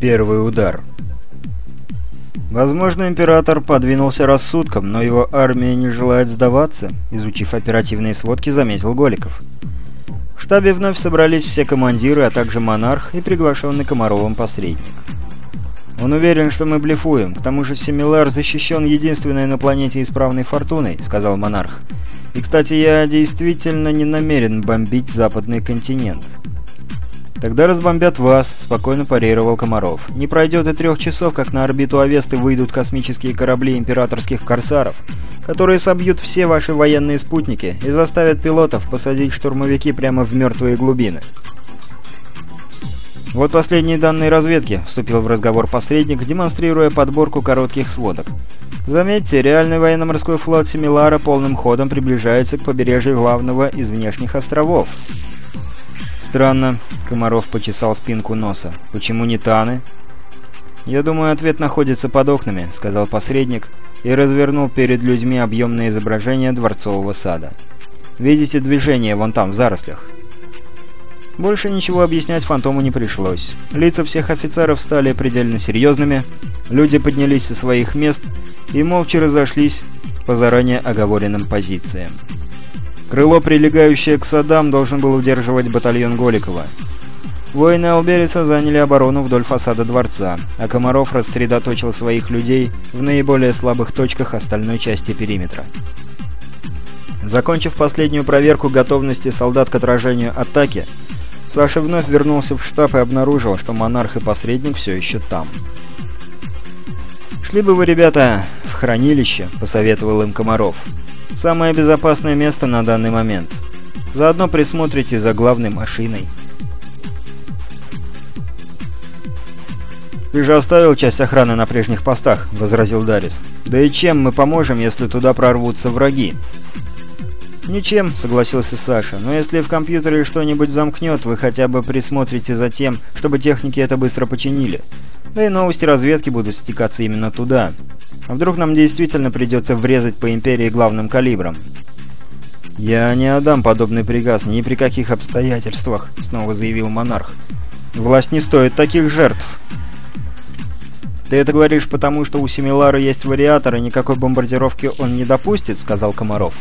Первый удар. Возможно, император подвинулся рассудком, но его армия не желает сдаваться, изучив оперативные сводки, заметил Голиков. В штабе вновь собрались все командиры, а также монарх и приглашенный Комаровым посредник. «Он уверен, что мы блефуем. К тому же Семилар защищен единственной на планете исправной фортуной», — сказал монарх. «И, кстати, я действительно не намерен бомбить западный континент». «Тогда разбомбят вас», — спокойно парировал Комаров. «Не пройдет и трех часов, как на орбиту Авесты выйдут космические корабли императорских корсаров, которые собьют все ваши военные спутники и заставят пилотов посадить штурмовики прямо в мертвые глубины». «Вот последние данные разведки», — вступил в разговор посредник, демонстрируя подборку коротких сводок. «Заметьте, реальный военно-морской флот Семилара полным ходом приближается к побережью главного из внешних островов». «Странно», — Комаров почесал спинку носа. «Почему не Таны?» «Я думаю, ответ находится под окнами», — сказал посредник и развернул перед людьми объемное изображение дворцового сада. «Видите движение вон там, в зарослях?» Больше ничего объяснять Фантому не пришлось. Лица всех офицеров стали предельно серьезными, люди поднялись со своих мест и молча разошлись по заранее оговоренным позициям. Крыло, прилегающее к садам, должен был удерживать батальон Голикова. Воины Алберица заняли оборону вдоль фасада дворца, а Комаров рассредоточил своих людей в наиболее слабых точках остальной части периметра. Закончив последнюю проверку готовности солдат к отражению атаки, Саша вновь вернулся в штаб и обнаружил, что монарх и посредник все еще там. «Шли бы вы, ребята, в хранилище», — посоветовал им Комаров. «Самое безопасное место на данный момент. Заодно присмотрите за главной машиной». «Ты же оставил часть охраны на прежних постах», — возразил Дарис. «Да и чем мы поможем, если туда прорвутся враги?» «Ничем», — согласился Саша, — «но если в компьютере что-нибудь замкнет, вы хотя бы присмотрите за тем, чтобы техники это быстро починили. Да и новости разведки будут стекаться именно туда. А вдруг нам действительно придется врезать по Империи главным калибром?» «Я не отдам подобный приказ ни при каких обстоятельствах», — снова заявил монарх. «Власть не стоит таких жертв». «Ты это говоришь потому, что у Семилара есть вариатор, и никакой бомбардировки он не допустит», — сказал Комаров.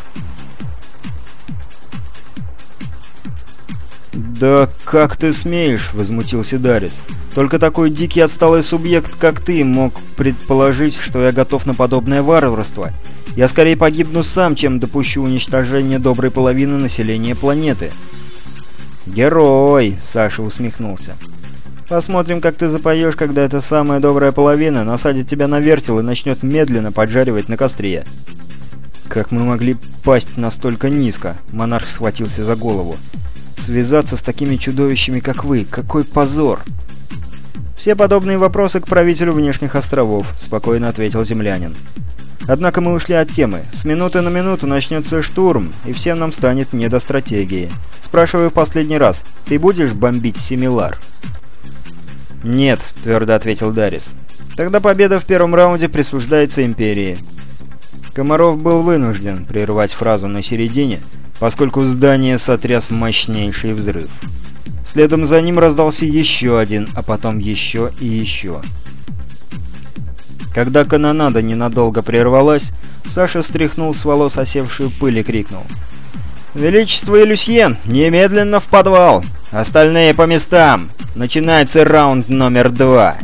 «Да как ты смеешь?» — возмутился Дарис. «Только такой дикий отсталый субъект, как ты, мог предположить, что я готов на подобное варварство. Я скорее погибну сам, чем допущу уничтожение доброй половины населения планеты». «Герой!» — Саша усмехнулся. «Посмотрим, как ты запоешь, когда эта самая добрая половина насадит тебя на вертел и начнет медленно поджаривать на костре». «Как мы могли пасть настолько низко?» — монарх схватился за голову. Связаться с такими чудовищами, как вы, какой позор!» «Все подобные вопросы к правителю внешних островов», — спокойно ответил землянин. «Однако мы ушли от темы. С минуты на минуту начнется штурм, и всем нам станет не до стратегии. Спрашиваю в последний раз, ты будешь бомбить Семилар?» «Нет», — твердо ответил Дарис. «Тогда победа в первом раунде присуждается Империи». Комаров был вынужден прервать фразу на середине, — поскольку здание сотряс мощнейший взрыв. Следом за ним раздался еще один, а потом еще и еще. Когда канонада ненадолго прервалась, Саша стряхнул с волос осевшую пыль и крикнул. «Величество и Люсьен, немедленно в подвал! Остальные по местам! Начинается раунд номер два!»